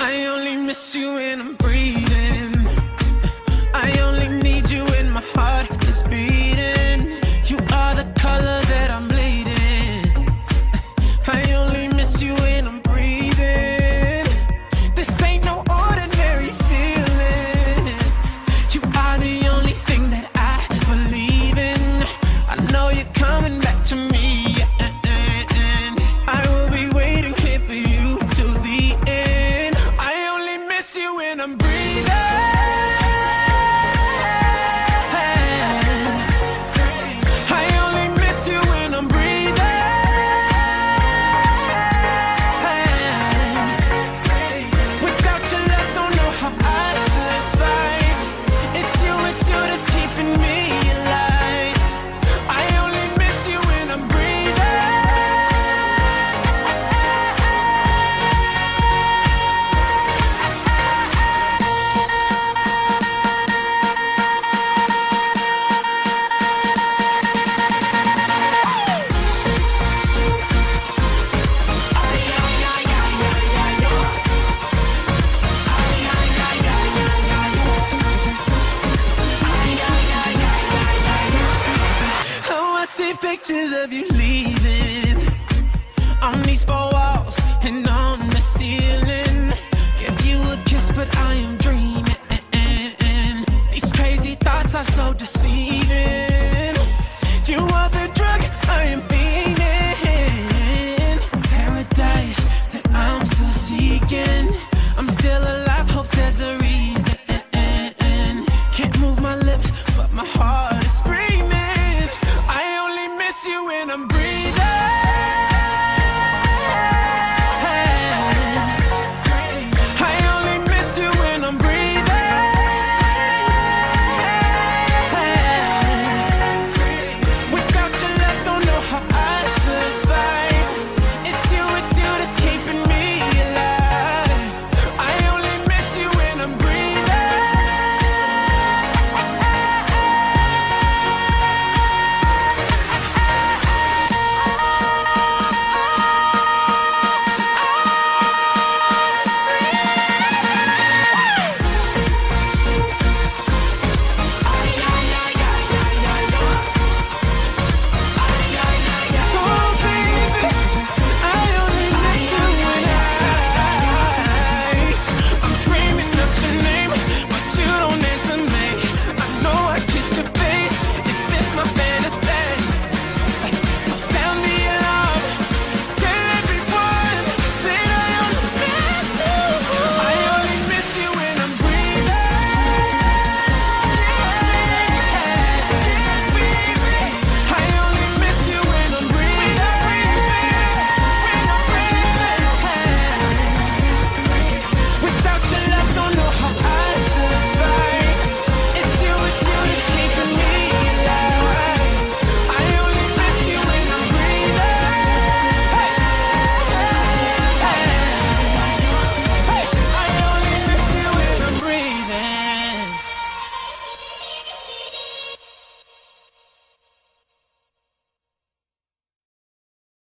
I only miss you when I'm breathing. Pictures of you leaving. On these four